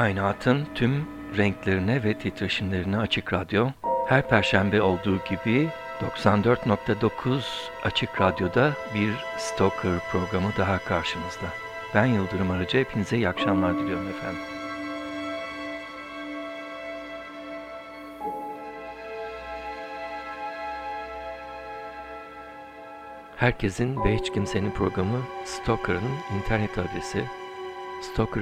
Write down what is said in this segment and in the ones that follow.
Kainatın tüm renklerine ve titreşimlerine açık radyo, her perşembe olduğu gibi 94.9 Açık Radyo'da bir Stalker programı daha karşınızda. Ben Yıldırım Arıcı, hepinize iyi akşamlar diliyorum efendim. Herkesin ve hiç kimsenin programı Stalker'ın internet adresi Stalker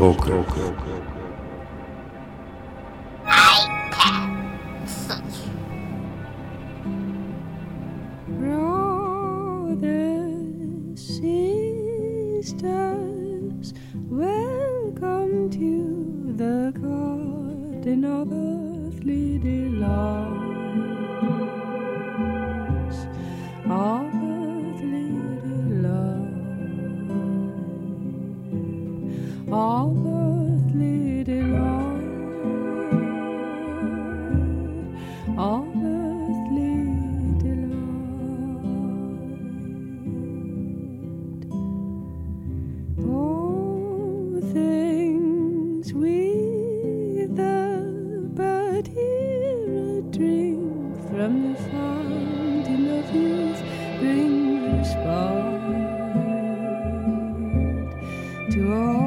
потока. from the fountain of youth range respond to all.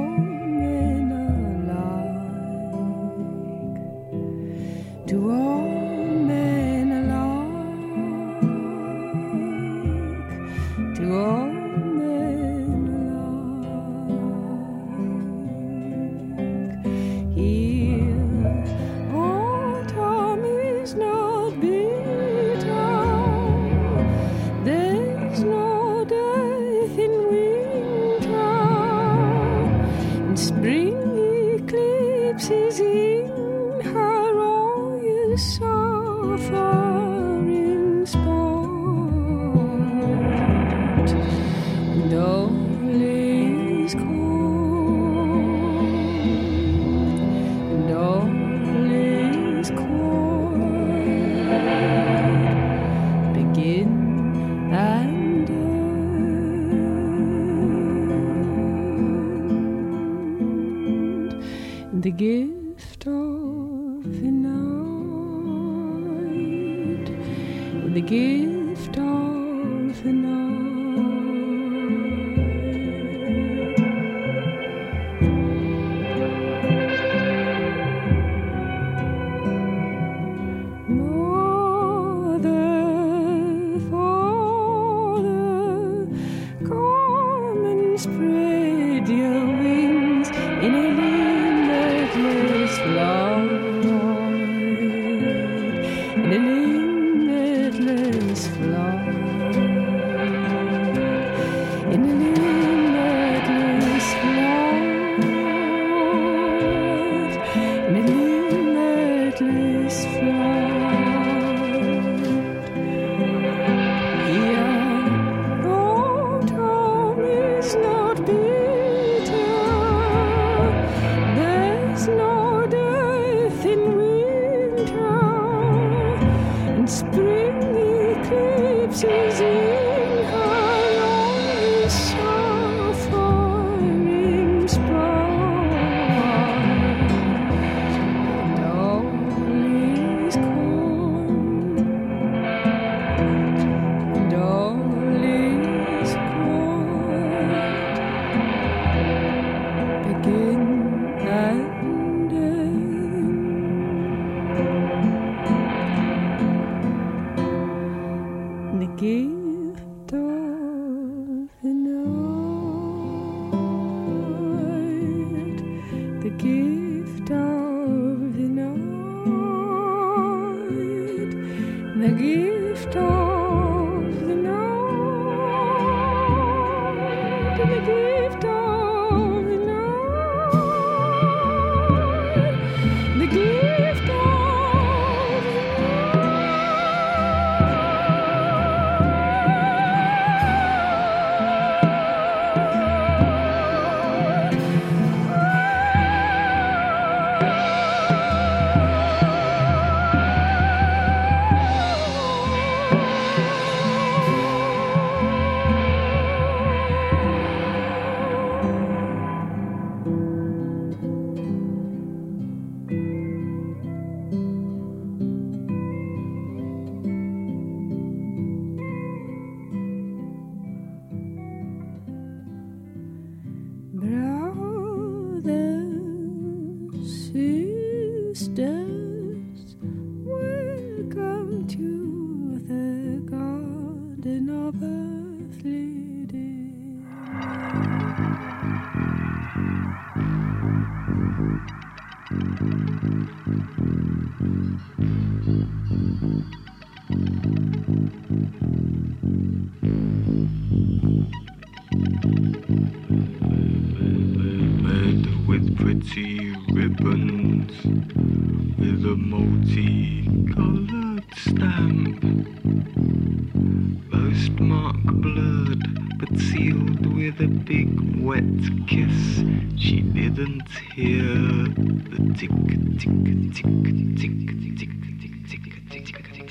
this floor. wet kiss. She didn't hear the tick, tick, tick, tick, tick, tick, tick, tick, tick.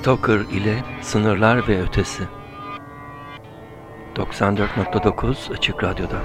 Stoker ile Sınırlar ve Ötesi 94.9 Açık Radyo'da.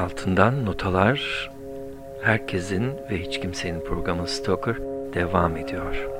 Altından notalar, herkesin ve hiç kimsenin programı Stoker devam ediyor.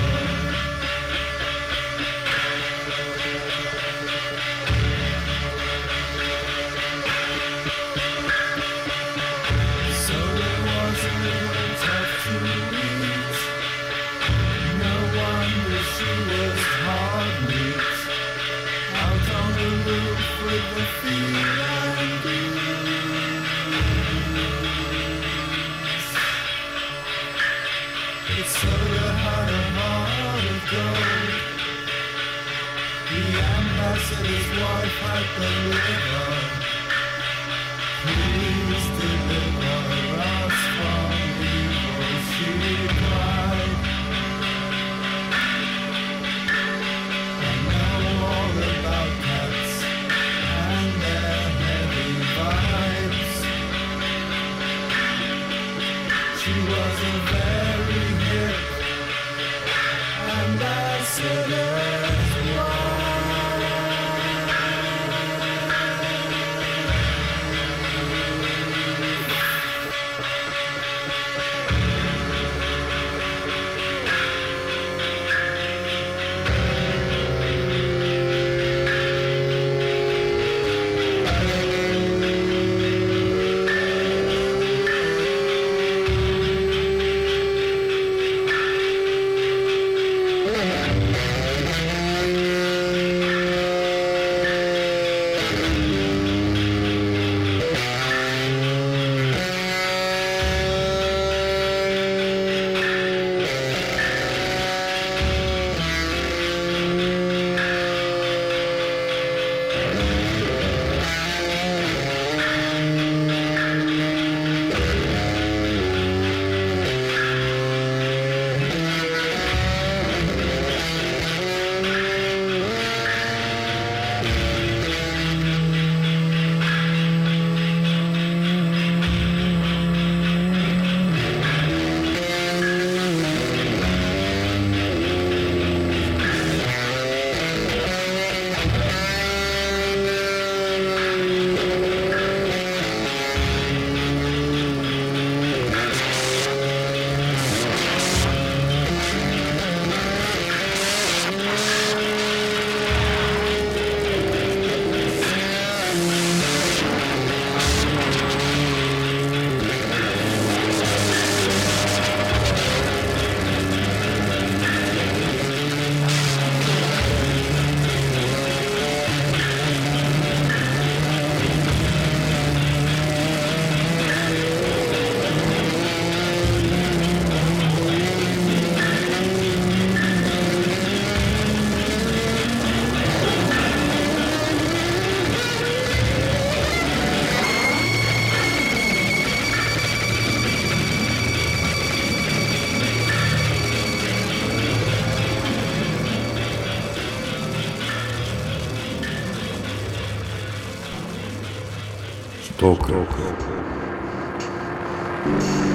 his wife had. Please deliver us from evil, she cried. I know all about cats and their heavy vibes. She was a Востока. Востока.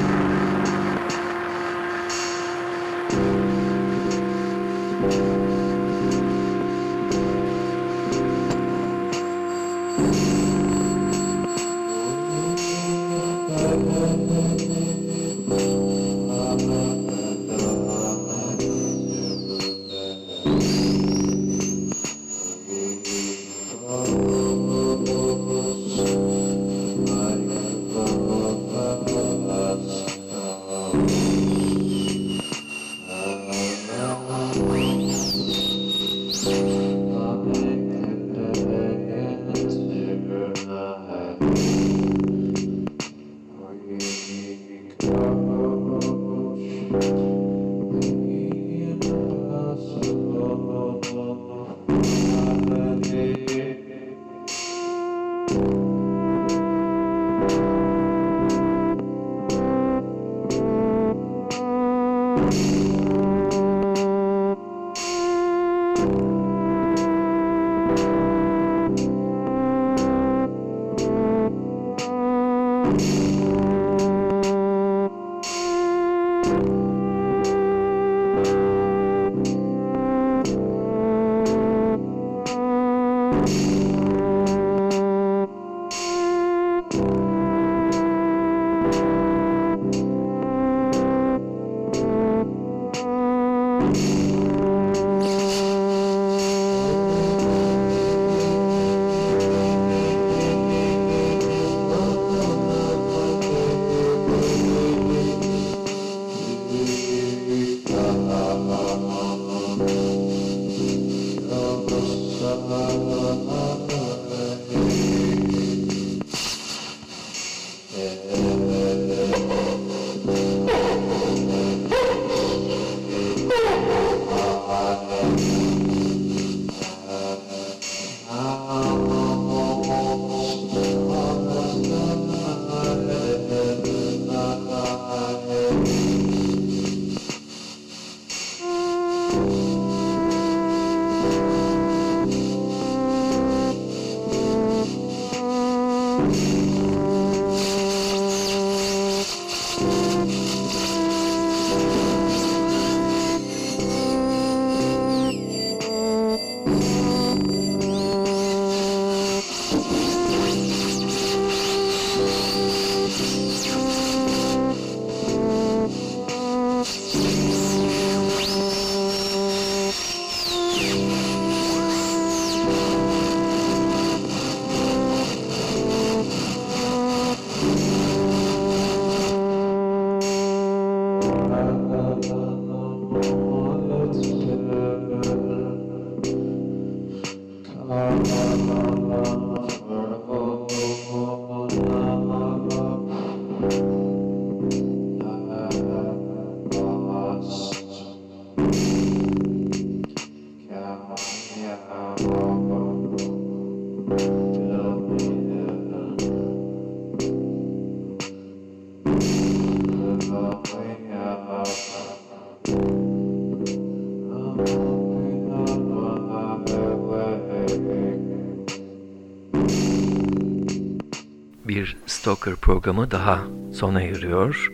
Stalker programı daha sona eriyor.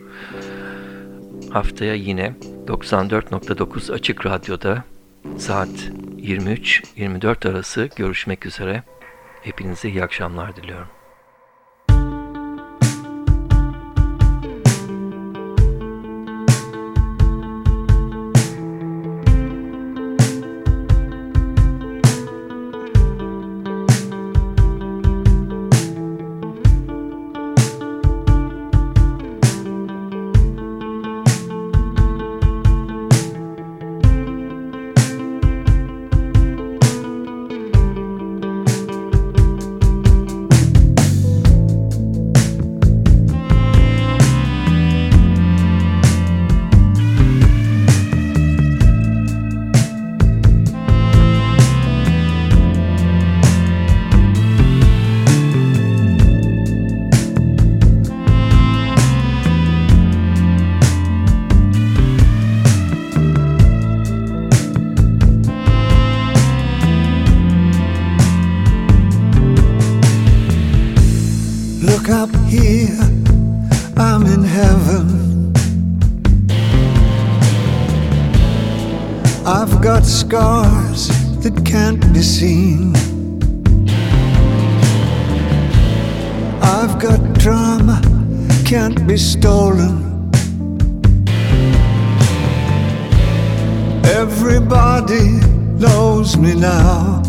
Haftaya yine 94.9 Açık Radyo'da saat 23-24 arası görüşmek üzere. Hepinize iyi akşamlar diliyorum. Heaven. I've got scars that can't be seen. I've got drama, can't be stolen. Everybody knows me now.